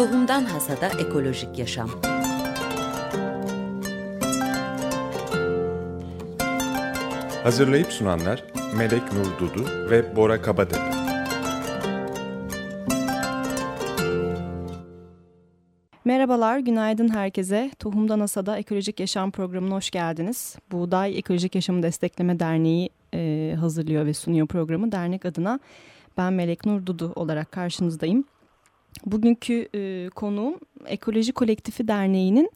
Tohumdan Hasada Ekolojik Yaşam Hazırlayıp sunanlar Melek Nur Dudu ve Bora Kabadepe. Merhabalar, günaydın herkese. Tohumdan Asada Ekolojik Yaşam programına hoş geldiniz. Buğday Ekolojik Yaşamı Destekleme Derneği e, hazırlıyor ve sunuyor programı. Dernek adına ben Melek Nur Dudu olarak karşınızdayım. Bugünkü e, konuğum Ekoloji Kolektifi Derneği'nin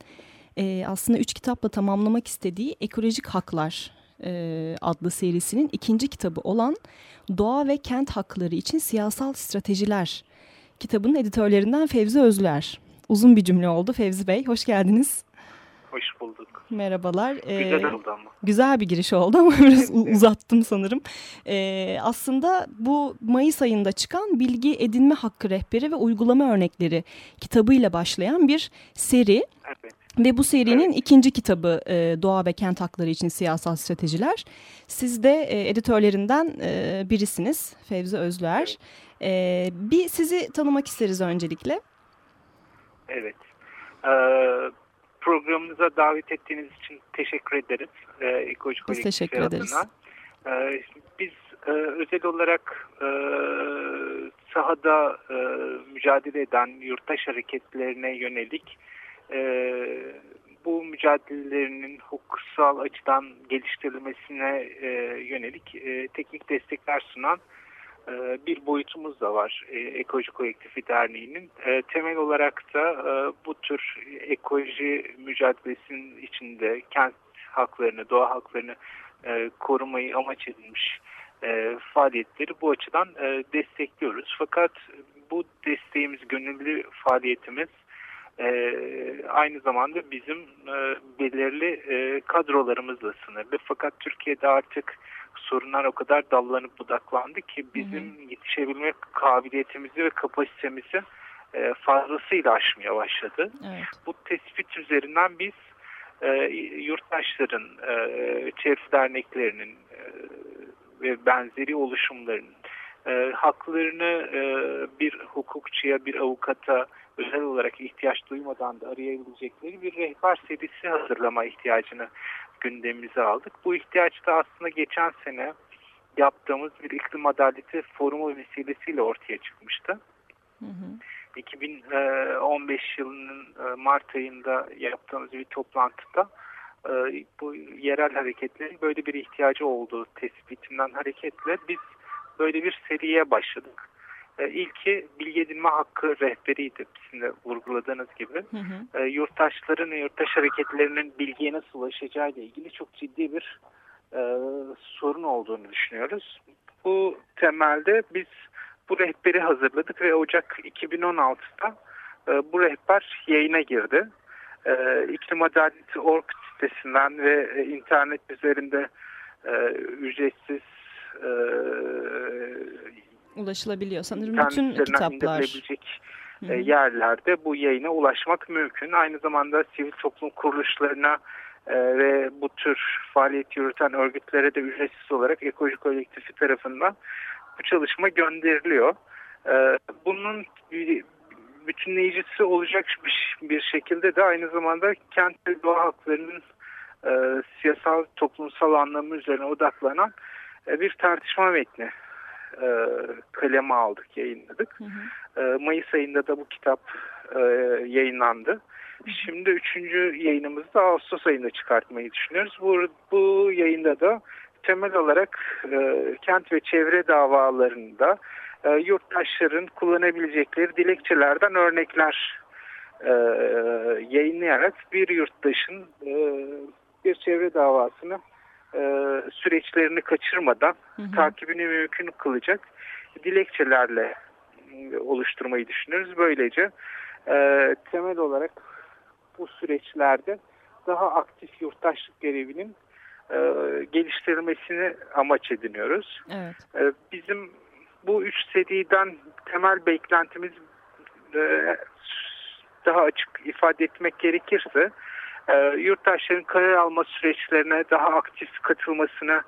e, aslında üç kitapla tamamlamak istediği Ekolojik Haklar e, adlı serisinin ikinci kitabı olan Doğa ve Kent Hakları için Siyasal Stratejiler kitabının editörlerinden Fevzi Özler. Uzun bir cümle oldu Fevzi Bey. Hoş geldiniz. Hoş bulduk. Merhabalar. Güzel ee, oldu ama. Güzel bir giriş oldu ama biraz uzattım sanırım. Ee, aslında bu Mayıs ayında çıkan Bilgi Edinme Hakkı Rehberi ve Uygulama Örnekleri kitabıyla başlayan bir seri. Evet. Ve bu serinin evet. ikinci kitabı e, Doğa ve Kent Hakları için Siyasal Stratejiler. Siz de e, editörlerinden e, birisiniz Fevzi Özler. Evet. E, bir sizi tanımak isteriz öncelikle. Evet. Ee, programımıza davet ettiğiniz için teşekkür ederiz. Ee, Ekoloji Biz teşekkür adına. ederiz. Ee, biz e, özel olarak e, sahada e, mücadele eden yurttaş hareketlerine yönelik e, bu mücadelelerinin hukuksal açıdan geliştirilmesine e, yönelik e, teknik destekler sunan e, bir boyutumuz da var e, Ekoloji Kolektifi Derneği'nin. E, temel olarak da bu tür ekoloji mücadelesinin içinde kent haklarını, doğa haklarını korumayı amaç edilmiş faaliyetleri bu açıdan destekliyoruz. Fakat bu desteğimiz, gönüllü faaliyetimiz aynı zamanda bizim belirli kadrolarımızla sınırlı. Fakat Türkiye'de artık sorunlar o kadar dallanıp budaklandı ki bizim hı hı. yetişebilme kabiliyetimizi ve kapasitemizi e, fazlasıyla aşmaya başladı. Evet. Bu tespit üzerinden biz e, yurttaşların, e, çevre derneklerinin e, ve benzeri oluşumların e, haklarını e, bir hukukçuya, bir avukata özel olarak ihtiyaç duymadan da arayabilecekleri bir rehber serisi hazırlama ihtiyacını gündemimize aldık. Bu ihtiyaç da aslında geçen sene yaptığımız bir iklim adaleti forumu vesilesiyle ortaya çıkmıştı. Hı hı. 2015 yılının e, Mart ayında yaptığımız bir toplantıda e, bu yerel hareketlerin böyle bir ihtiyacı olduğu tespitinden hareketle biz böyle bir seriye başladık. E, ilki bilgi edinme hakkı rehberiydi sizin de vurguladığınız gibi. Hı hı. E, yurttaşların ve yurttaş hareketlerinin bilgiye nasıl ulaşacağı ile ilgili çok ciddi bir e, sorun olduğunu düşünüyoruz. Bu temelde biz bu rehberi hazırladık ve Ocak 2016'da e, bu rehber yayına girdi. E, İklim Adaleti Org sitesinden ve e, internet üzerinde e, ücretsiz e, ulaşılabiliyor. Sanırım bütün kitaplar e, yerlerde bu yayına ulaşmak mümkün. Aynı zamanda sivil toplum kuruluşlarına e, ve bu tür faaliyet yürüten örgütlere de ücretsiz olarak ekoloji kolektifi tarafından bu çalışma gönderiliyor. E, bunun bütünleyicisi olacak bir şekilde de aynı zamanda kent ve doğa haklarının e, siyasal toplumsal anlamı üzerine odaklanan e, bir tartışma metni e, kaleme aldık, yayınladık. Hı hı. E, Mayıs ayında da bu kitap e, yayınlandı. Şimdi üçüncü yayınımızı da Ağustos ayında çıkartmayı düşünüyoruz. Bu, bu yayında da temel olarak e, kent ve çevre davalarında e, yurttaşların kullanabilecekleri dilekçelerden örnekler e, yayınlayarak bir yurttaşın e, bir çevre davasını e, süreçlerini kaçırmadan hı hı. takibini mümkün kılacak dilekçelerle e, oluşturmayı düşünüyoruz. Böylece e, temel olarak bu süreçlerde daha aktif yurttaşlık görevinin e, geliştirilmesini amaç ediniyoruz. Evet. E, bizim bu üç seriden temel beklentimiz e, daha açık ifade etmek gerekirse e, yurttaşların karar alma süreçlerine daha aktif katılmasını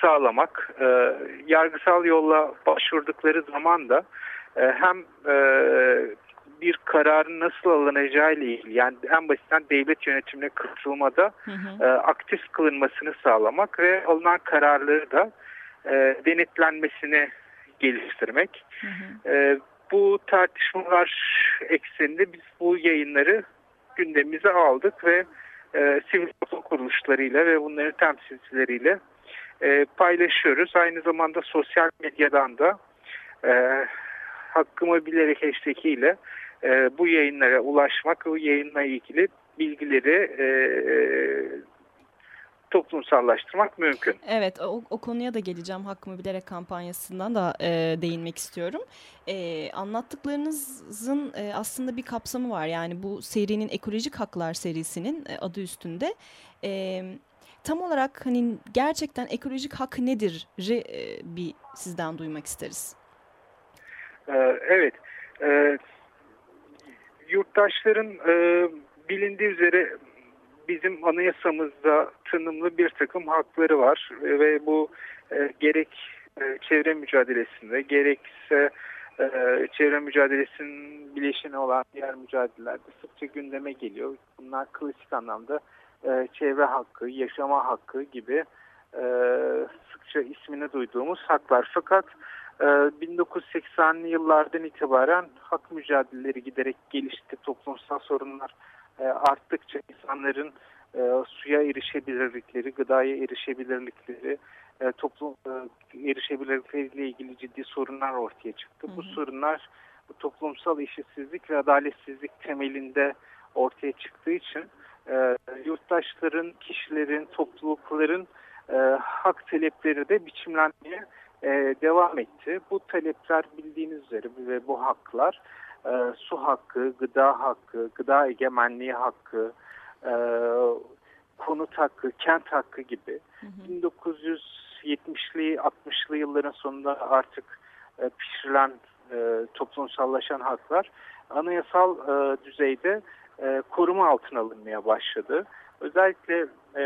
sağlamak, e, yargısal yolla başvurdukları zaman da e, hem e, bir kararın nasıl alınacağı ile ilgili yani en basitten devlet yönetimine katılmada hı hı. E, aktif kılınmasını sağlamak ve alınan kararları da e, denetlenmesini geliştirmek. Hı hı. E, bu tartışmalar ekseninde biz bu yayınları gündemimize aldık ve e, sivil toplum kuruluşlarıyla ve bunların temsilcileriyle e, paylaşıyoruz. Aynı zamanda sosyal medyadan da e, hakkımı bilerek hashtag ile e, bu yayınlara ulaşmak, bu yayınla ilgili bilgileri e, toplumsallaştırmak mümkün. Evet o, o konuya da geleceğim. Hakkımı Bilerek kampanyasından da e, değinmek istiyorum. E, anlattıklarınızın e, aslında bir kapsamı var. Yani bu serinin Ekolojik Haklar serisinin e, adı üstünde. E, tam olarak hani gerçekten ekolojik hak nedir e, bir sizden duymak isteriz. Ee, evet. E, yurttaşların e, bilindiği üzere bizim anayasamızda tanımlı bir takım hakları var ve bu e, gerek e, çevre mücadelesinde gerekse e, çevre mücadelesinin bileşeni olan diğer mücadelelerde sıkça gündeme geliyor. Bunlar klasik anlamda e, çevre hakkı, yaşama hakkı gibi e, sıkça ismini duyduğumuz haklar. Fakat e, 1980'li yıllardan itibaren hak mücadeleleri giderek gelişti. Toplumsal sorunlar e, arttıkça insanların e, suya erişebilirlikleri, gıdaya erişebilirlikleri, e, toplum e, erişebilirlikleriyle ilgili ciddi sorunlar ortaya çıktı. Hı hı. Bu sorunlar bu toplumsal eşitsizlik ve adaletsizlik temelinde ortaya çıktığı için e, yurttaşların, kişilerin, toplulukların e, hak talepleri de biçimlenmeye e, devam etti. Bu talepler bildiğiniz üzere ve bu haklar e, su hakkı, gıda hakkı, gıda egemenliği hakkı, e, konut hakkı, kent hakkı gibi hı hı. 1970'li 60'lı yılların sonunda artık e, pişirilen e, toplumsallaşan haklar anayasal e, düzeyde e, koruma altına alınmaya başladı. Özellikle e,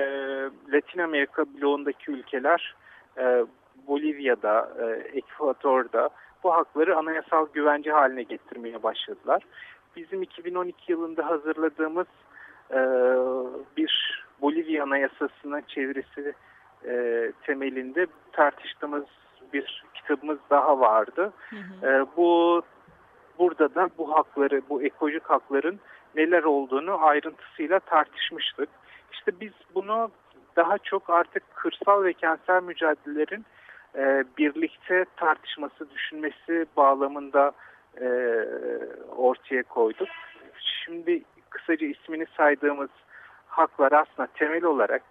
Latin Amerika bloğundaki ülkeler e, Bolivya'da, e, Ekvador'da bu hakları anayasal güvence haline getirmeye başladılar. Bizim 2012 yılında hazırladığımız e, bir Bolivya Anayasası'nın çevirisi e, temelinde tartıştığımız bir kitabımız daha vardı. Hı hı. E, bu burada da bu hakları, bu ekolojik hakların neler olduğunu ayrıntısıyla tartışmıştık. İşte biz bunu daha çok artık kırsal ve kentsel mücadelelerin e, birlikte tartışması, düşünmesi bağlamında e, ortaya koyduk. Şimdi kısaca ismini saydığımız haklar aslında temel olarak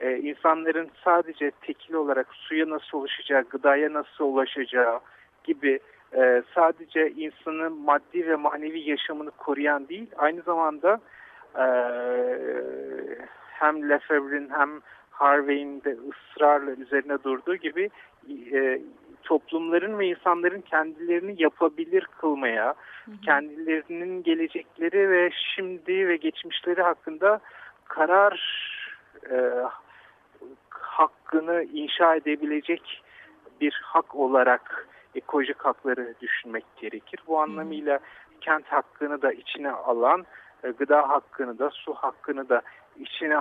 e, insanların sadece tekil olarak suya nasıl ulaşacağı, gıdaya nasıl ulaşacağı gibi e, sadece insanın maddi ve manevi yaşamını koruyan değil, aynı zamanda e, hem Lefebvre'nin hem Harvey'in de ısrarla üzerine durduğu gibi e, toplumların ve insanların kendilerini yapabilir kılmaya, hı hı. kendilerinin gelecekleri ve şimdi ve geçmişleri hakkında karar e, hakkını inşa edebilecek bir hak olarak ekolojik hakları düşünmek gerekir. Bu anlamıyla kent hakkını da içine alan, e, gıda hakkını da, su hakkını da içine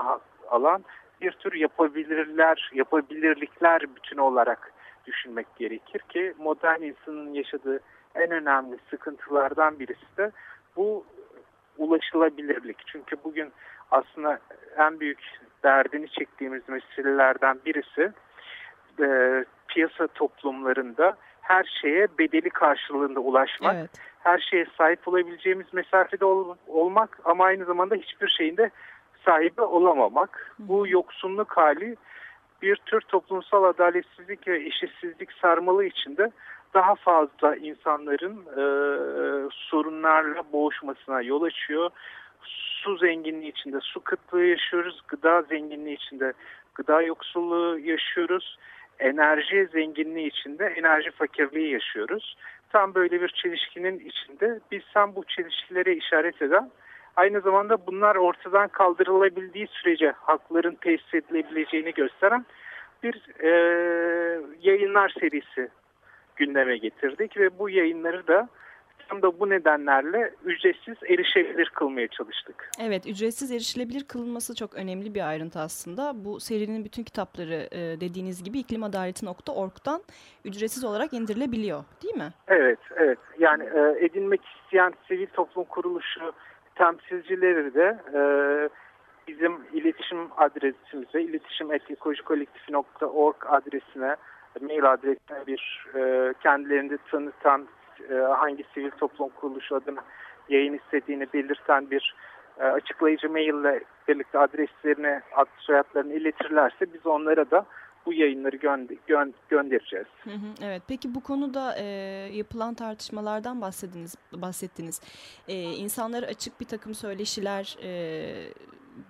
alan bir tür yapabilirler, yapabilirlikler bütünü olarak düşünmek gerekir ki modern insanın yaşadığı en önemli sıkıntılardan birisi de bu ulaşılabilirlik. Çünkü bugün aslında en büyük derdini çektiğimiz meselelerden birisi e, piyasa toplumlarında her şeye bedeli karşılığında ulaşmak, evet. her şeye sahip olabileceğimiz mesafede ol, olmak ama aynı zamanda hiçbir şeyin de sahibi olamamak. Hı. Bu yoksunluk hali bir tür toplumsal adaletsizlik ve eşitsizlik sarmalı içinde daha fazla insanların e, sorunlarla boğuşmasına yol açıyor. Su zenginliği içinde su kıtlığı yaşıyoruz, gıda zenginliği içinde gıda yoksulluğu yaşıyoruz, enerji zenginliği içinde enerji fakirliği yaşıyoruz. Tam böyle bir çelişkinin içinde biz sen bu çelişkilere işaret eden aynı zamanda bunlar ortadan kaldırılabildiği sürece hakların tesis edilebileceğini gösteren bir e, yayınlar serisi gündeme getirdik ve bu yayınları da Tam da bu nedenlerle ücretsiz erişebilir kılmaya çalıştık. Evet, ücretsiz erişilebilir kılınması çok önemli bir ayrıntı aslında. Bu serinin bütün kitapları e, dediğiniz gibi iklimadaleti.org'dan ücretsiz olarak indirilebiliyor değil mi? Evet, evet. Yani e, edinmek isteyen sivil toplum kuruluşu temsilcileri de e, bizim iletişim adresimize, iletişim.ekolojikolektifi.org adresine, mail adresine bir e, kendilerini tanıtan e, hangi sivil toplum kuruluşu adına yayın istediğini belirten bir e, açıklayıcı maille birlikte adreslerini, ad soyadlarını iletirlerse biz onlara da bu yayınları gö gö göndereceğiz. Hı hı, evet. Peki bu konuda e, yapılan tartışmalardan bahsettiniz. bahsettiniz. E, insanlara açık bir takım söyleşiler e,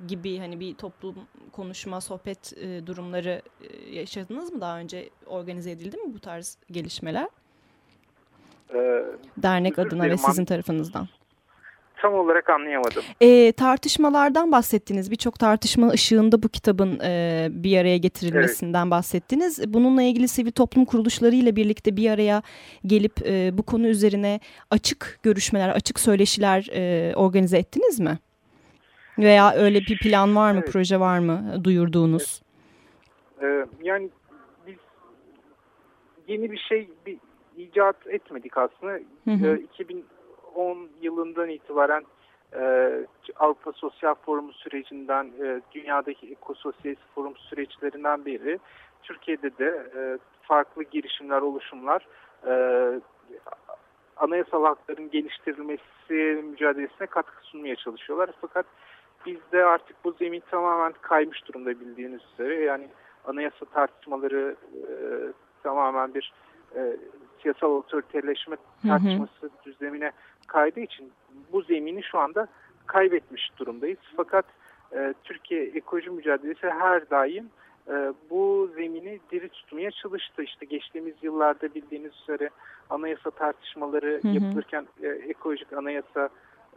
gibi hani bir toplum konuşma, sohbet e, durumları e, yaşadınız mı daha önce? Organize edildi mi bu tarz gelişmeler? Ee, Dernek adına ve sizin tarafınızdan. Tam olarak anlayamadım. E, tartışmalardan bahsettiniz. Birçok tartışma ışığında bu kitabın e, bir araya getirilmesinden evet. bahsettiniz. Bununla ilgili sivil toplum kuruluşları ile birlikte bir araya gelip e, bu konu üzerine açık görüşmeler, açık söyleşiler e, organize ettiniz mi? Veya öyle bir plan var mı, evet. proje var mı duyurduğunuz? Evet. Ee, yani biz yeni bir şey bir icat etmedik aslında. Hı hı. Ee, 2010 yılından itibaren e, Avrupa Sosyal Forumu sürecinden, e, dünyadaki ekososyalist forum süreçlerinden biri Türkiye'de de e, farklı girişimler, oluşumlar e, anayasal hakların geliştirilmesi mücadelesine katkı sunmaya çalışıyorlar. Fakat bizde artık bu zemin tamamen kaymış durumda bildiğiniz üzere. Yani anayasa tartışmaları e, tamamen bir e, siyasal otoriterleşme tartışması hı hı. düzlemine kaydığı için bu zemini şu anda kaybetmiş durumdayız. Fakat e, Türkiye ekoloji mücadelesi her daim e, bu zemini diri tutmaya çalıştı. İşte geçtiğimiz yıllarda bildiğiniz üzere anayasa tartışmaları hı hı. yapılırken e, ekolojik anayasa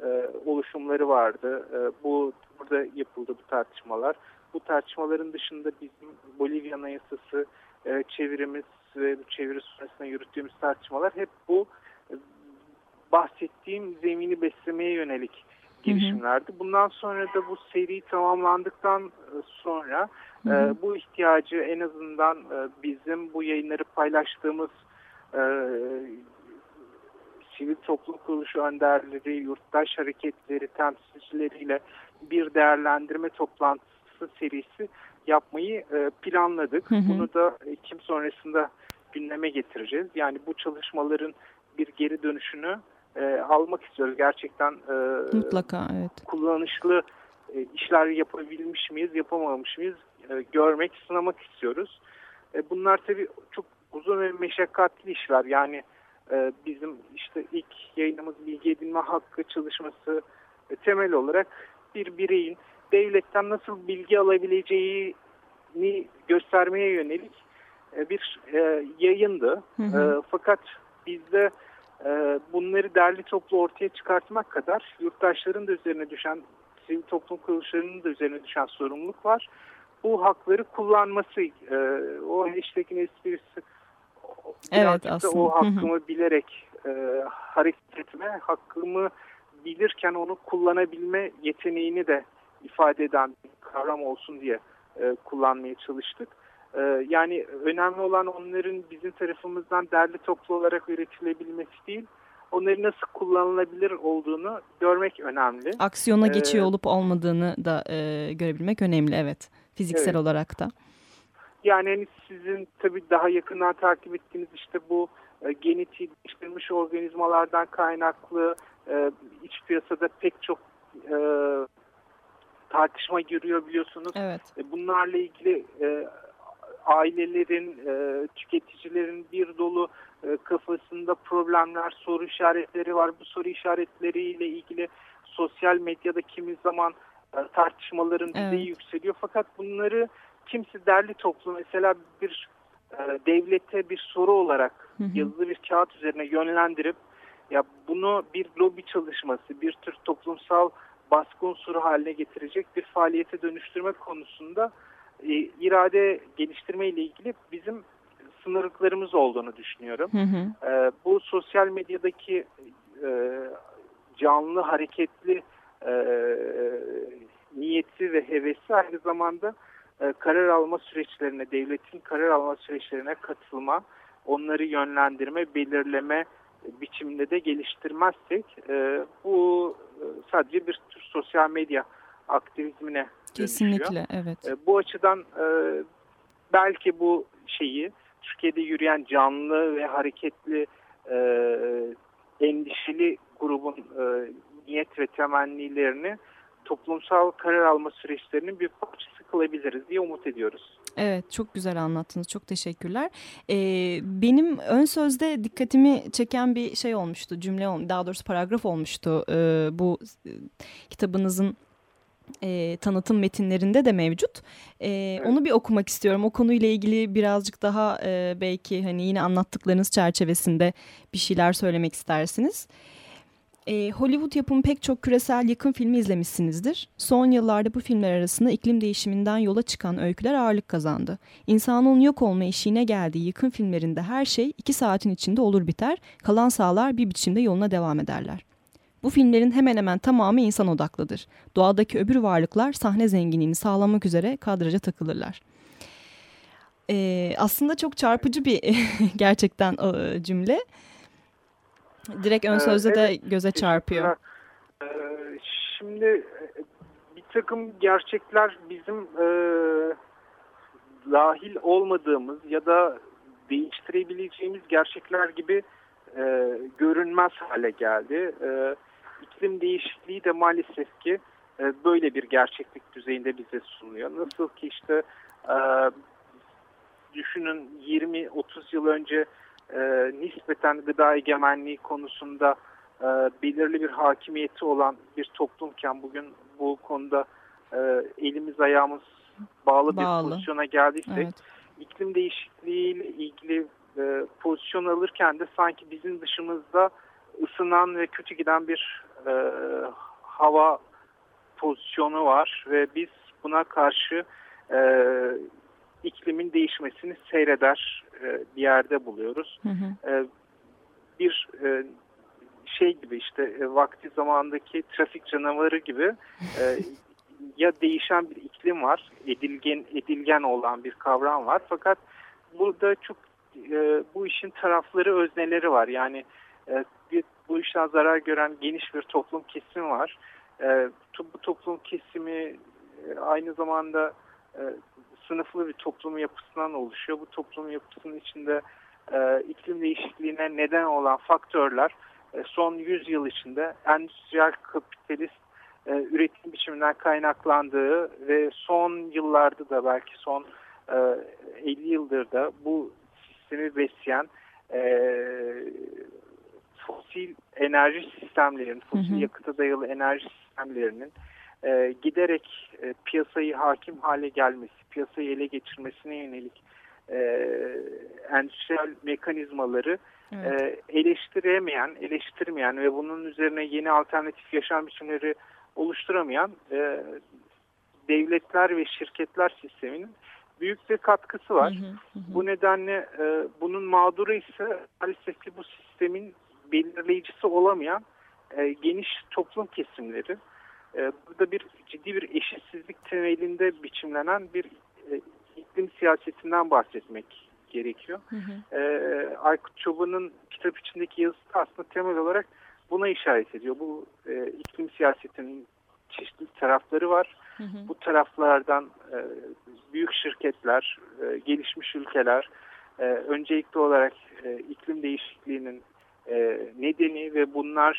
e, oluşumları vardı. E, bu burada yapıldı bu tartışmalar. Bu tartışmaların dışında bizim Bolivya Anayasası e, çevirimiz ve bu çeviri sonrasında yürüttüğümüz tartışmalar hep bu bahsettiğim zemini beslemeye yönelik girişimlerdi. Bundan sonra da bu seri tamamlandıktan e, sonra hı hı. E, bu ihtiyacı en azından e, bizim bu yayınları paylaştığımız e, sivil toplum kuruluşu önderleri, yurttaş hareketleri, temsilcileriyle bir değerlendirme toplantısı serisi yapmayı e, planladık. Hı hı. Bunu da Ekim sonrasında gündeme getireceğiz. Yani bu çalışmaların bir geri dönüşünü e, almak istiyoruz. Gerçekten e, mutlaka evet. kullanışlı e, işler yapabilmiş miyiz, yapamamış mıyız e, görmek, sınamak istiyoruz. E, bunlar tabii çok uzun ve meşakkatli işler. Yani e, bizim işte ilk yayınımız bilgi edinme hakkı çalışması e, temel olarak bir bireyin devletten nasıl bilgi alabileceğini göstermeye yönelik e, bir e, yayındı. Hı hı. E, fakat bizde bunları derli toplu ortaya çıkartmak kadar yurttaşların da üzerine düşen, sivil toplum kuruluşlarının da üzerine düşen sorumluluk var. Bu hakları kullanması, e, o hashtag'in esprisi evet, aslında. o hakkımı bilerek e, hareket etme, hakkımı bilirken onu kullanabilme yeteneğini de ifade eden bir kavram olsun diye e, kullanmaya çalıştık. E, yani önemli olan onların bizim tarafımızdan derli toplu olarak üretilebilmesi değil, onları nasıl kullanılabilir olduğunu görmek önemli. Aksiyona ee, geçiyor olup olmadığını da e, görebilmek önemli evet fiziksel evet. olarak da. Yani hani sizin tabii daha yakından takip ettiğiniz işte bu e, genetiği değiştirilmiş organizmalardan kaynaklı e, iç piyasada pek çok e, tartışma görüyor biliyorsunuz. Evet. E, bunlarla ilgili e, ailelerin, e, tüketicilerin bir dolu e, kafasında problemler, soru işaretleri var. Bu soru işaretleriyle ilgili sosyal medyada kimi zaman e, tartışmaların evet. düzeyi yükseliyor. Fakat bunları kimse derli toplu mesela bir e, devlete bir soru olarak hı hı. yazılı bir kağıt üzerine yönlendirip ya bunu bir lobi çalışması, bir tür toplumsal baskı unsuru haline getirecek bir faaliyete dönüştürme konusunda e, irade geliştirme ile ilgili bizim sınırlıklarımız olduğunu düşünüyorum. Hı hı. E, bu sosyal medyadaki e, canlı, hareketli e, niyeti ve hevesi aynı zamanda e, karar alma süreçlerine, devletin karar alma süreçlerine katılma, onları yönlendirme, belirleme biçiminde de geliştirmezsek e, bu e, sadece bir tür sosyal medya aktivizmine Kesinlikle, dönüşüyor. evet. E, bu açıdan e, belki bu şeyi Türkiye'de yürüyen canlı ve hareketli e, endişeli grubun e, niyet ve temennilerini toplumsal karar alma süreçlerinin bir parçası kılabiliriz diye umut ediyoruz. Evet çok güzel anlattınız çok teşekkürler. Ee, benim ön sözde dikkatimi çeken bir şey olmuştu cümle daha doğrusu paragraf olmuştu ee, bu e, kitabınızın e, tanıtım metinlerinde de mevcut. E. Onu bir okumak istiyorum. O konuyla ilgili birazcık daha e, belki hani yine anlattıklarınız çerçevesinde bir şeyler söylemek istersiniz. E, Hollywood yapımı pek çok küresel yakın filmi izlemişsinizdir. Son yıllarda bu filmler arasında iklim değişiminden yola çıkan öyküler ağırlık kazandı. İnsanın yok olma eşiğine geldiği yakın filmlerinde her şey iki saatin içinde olur biter, kalan sağlar bir biçimde yoluna devam ederler. Bu filmlerin hemen hemen tamamı insan odaklıdır. Doğadaki öbür varlıklar sahne zenginliğini sağlamak üzere kadraja takılırlar. Ee, aslında çok çarpıcı bir gerçekten o cümle. Direkt ön sözde evet, de göze çarpıyor. Ee, şimdi bir takım gerçekler bizim e, dahil olmadığımız ya da değiştirebileceğimiz gerçekler gibi e, görünmez hale geldi. E, iklim değişikliği de maalesef ki e, böyle bir gerçeklik düzeyinde bize sunuyor. Nasıl ki işte e, düşünün 20-30 yıl önce e, nispeten gıda egemenliği konusunda e, belirli bir hakimiyeti olan bir toplumken bugün bu konuda e, elimiz ayağımız bağlı, bağlı. bir pozisyona geldiysek evet. iklim değişikliği ile ilgili e, pozisyon alırken de sanki bizim dışımızda ısınan ve kötü giden bir e, hava pozisyonu var ve biz buna karşı e, iklimin değişmesini seyreder e, bir yerde buluyoruz. Hı hı. E, bir e, şey gibi işte e, vakti zamandaki trafik canavarı gibi e, ya değişen bir iklim var, edilgen edilgen olan bir kavram var. Fakat burada çok e, bu işin tarafları, özneleri var. Yani e, bir, bu işten zarar gören geniş bir toplum kesimi var. E, bu toplum kesimi e, aynı zamanda e, sınıflı bir toplum yapısından oluşuyor. Bu toplum yapısının içinde e, iklim değişikliğine neden olan faktörler son 100 yıl içinde endüstriyel kapitalist üretim biçiminden kaynaklandığı ve son yıllarda da belki son e, 50 yıldır da bu sistemi besleyen fosil enerji sistemlerinin, fosil hı hı. yakıta dayalı enerji sistemlerinin e, giderek e, piyasayı hakim hale gelmesi, piyasayı ele geçirmesine yönelik e, endüstriyel mekanizmaları evet. e, eleştiremeyen, eleştirmeyen ve bunun üzerine yeni alternatif yaşam biçimleri oluşturamayan e, devletler ve şirketler sisteminin büyük bir katkısı var. Hı hı hı. Bu nedenle e, bunun mağduru ise maalesef ki bu sistemin belirleyicisi olamayan e, geniş toplum kesimleri. E, burada bir ciddi bir eşitsizlik temelinde biçimlenen bir e, iklim siyasetinden bahsetmek gerekiyor. Hı hı. E, Aykut Çoban'ın kitap içindeki yazısı aslında temel olarak buna işaret ediyor. Bu e, iklim siyasetinin çeşitli tarafları var. Hı hı. Bu taraflardan e, büyük şirketler, e, gelişmiş ülkeler e, öncelikli olarak e, iklim değişikliğinin e, nedeni ve bunlar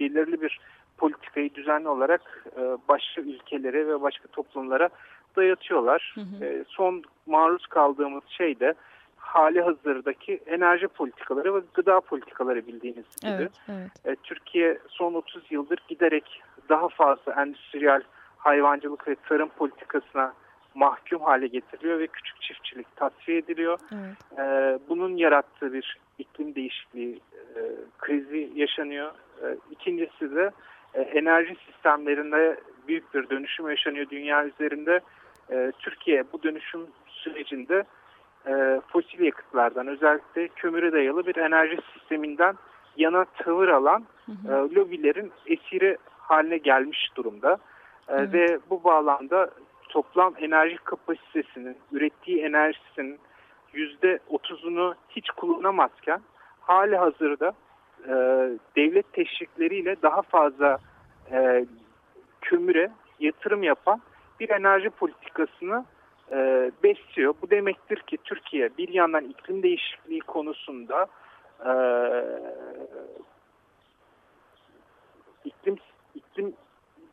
belirli bir politikayı düzenli olarak e, başka ülkelere ve başka toplumlara dayatıyorlar. Hı hı. E, son maruz kaldığımız şey de hali hazırdaki enerji politikaları ve gıda politikaları bildiğiniz gibi. Evet, evet. E, Türkiye son 30 yıldır giderek daha fazla endüstriyel hayvancılık ve tarım politikasına mahkum hale getiriliyor ve küçük çiftçilik tasfiye ediliyor. Evet. E, bunun yarattığı bir iklim değişikliği e, krizi yaşanıyor. E, ikincisi de e, enerji sistemlerinde büyük bir dönüşüm yaşanıyor dünya üzerinde. E, Türkiye bu dönüşüm sürecinde e, fosil yakıtlardan özellikle kömüre dayalı bir enerji sisteminden yana tavır alan e, lobilerin esiri haline gelmiş durumda. E, Ve bu bağlamda toplam enerji kapasitesinin, ürettiği enerjisinin yüzde otuzunu hiç kullanamazken hali hazırda e, devlet teşvikleriyle daha fazla e, kömüre yatırım yapan bir enerji politikasını e, besliyor. Bu demektir ki Türkiye bir yandan iklim değişikliği konusunda e, iklim iklim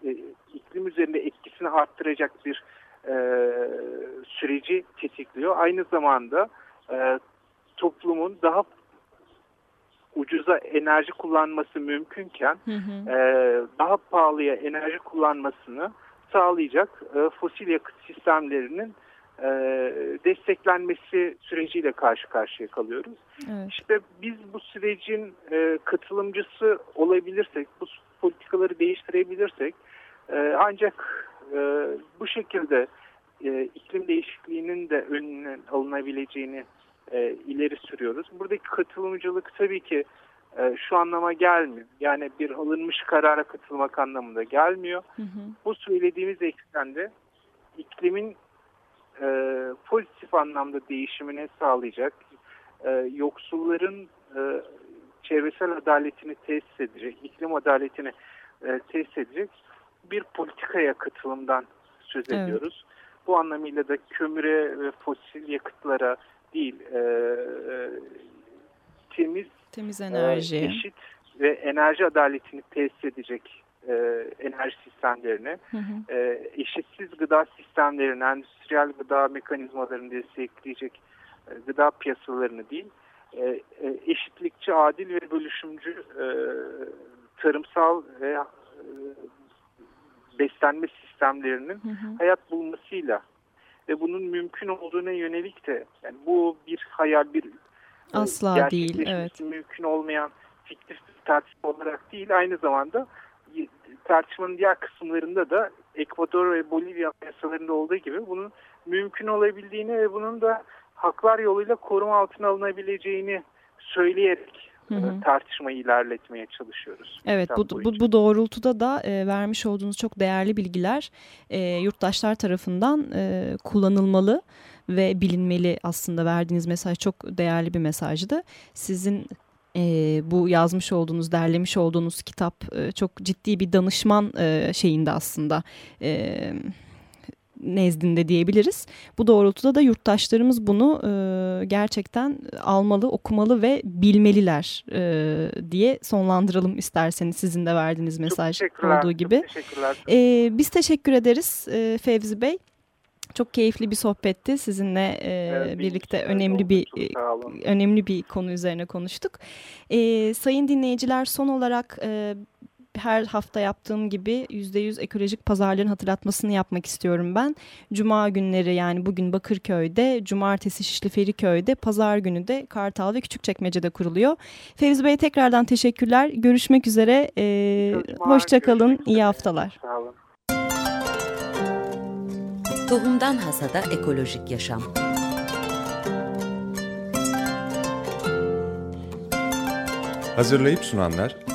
e, iklim üzerinde etkisini arttıracak bir e, süreci tetikliyor. Aynı zamanda e, toplumun daha ucuza enerji kullanması mümkünken hı hı. E, daha pahalıya enerji kullanmasını sağlayacak e, fosil yakıt sistemlerinin e, desteklenmesi süreciyle karşı karşıya kalıyoruz. Evet. İşte biz bu sürecin e, katılımcısı olabilirsek, bu politikaları değiştirebilirsek e, ancak e, bu şekilde e, iklim değişikliğinin de önüne alınabileceğini e, ileri sürüyoruz. Buradaki katılımcılık tabii ki e, şu anlama gelmiyor. Yani bir alınmış karara katılmak anlamında gelmiyor. Hı hı. Bu söylediğimiz eksende iklimin e, pozitif anlamda değişimini sağlayacak, e, yoksulların e, çevresel adaletini tesis edecek, iklim adaletini e, tesis edecek bir politikaya katılımdan söz evet. ediyoruz. Bu anlamıyla da kömüre ve fosil yakıtlara değil, e, e, temiz, temiz enerji, e, eşit ve enerji adaletini tesis edecek e, enerji sistemlerini, hı hı. E, eşitsiz gıda sistemlerini, endüstriyel gıda mekanizmalarını destekleyecek e, gıda piyasalarını değil, e, e, eşitlikçi, adil ve bölüşümcü e, tarımsal ve e, beslenme sistemlerinin hı hı. hayat bulmasıyla ve bunun mümkün olduğuna yönelik de yani bu bir hayal bir asla değil evet mümkün olmayan fiktif bir tartışma olarak değil aynı zamanda tartışmanın diğer kısımlarında da Ekvador ve Bolivya yasalarında olduğu gibi bunun mümkün olabildiğini ve bunun da haklar yoluyla koruma altına alınabileceğini söyleyerek Hı hı. tartışmayı ilerletmeye çalışıyoruz. Evet bu, bu, bu doğrultuda da e, vermiş olduğunuz çok değerli bilgiler e, yurttaşlar tarafından e, kullanılmalı ve bilinmeli aslında verdiğiniz mesaj çok değerli bir mesajdı. Sizin e, bu yazmış olduğunuz, derlemiş olduğunuz kitap e, çok ciddi bir danışman e, şeyinde aslında. E, nezdinde diyebiliriz. Bu doğrultuda da yurttaşlarımız bunu e, gerçekten almalı, okumalı ve bilmeliler e, diye sonlandıralım isterseniz sizin de verdiğiniz mesaj olduğu gibi. Çok teşekkürler. E, biz teşekkür ederiz e, Fevzi Bey. Çok keyifli bir sohbetti. Sizinle e, evet, birlikte önemli bir e, önemli bir konu üzerine konuştuk. E, sayın dinleyiciler son olarak e, her hafta yaptığım gibi %100 ekolojik pazarların hatırlatmasını yapmak istiyorum ben. Cuma günleri yani bugün Bakırköy'de, cumartesi Şişli Feriköy'de, pazar günü de Kartal ve Küçükçekmece'de kuruluyor. Fevzi Bey tekrardan teşekkürler. Görüşmek üzere. Ee, Hoşçakalın. İyi haftalar. Sağ olun. Tohumdan Hasada Ekolojik Yaşam Hazırlayıp sunanlar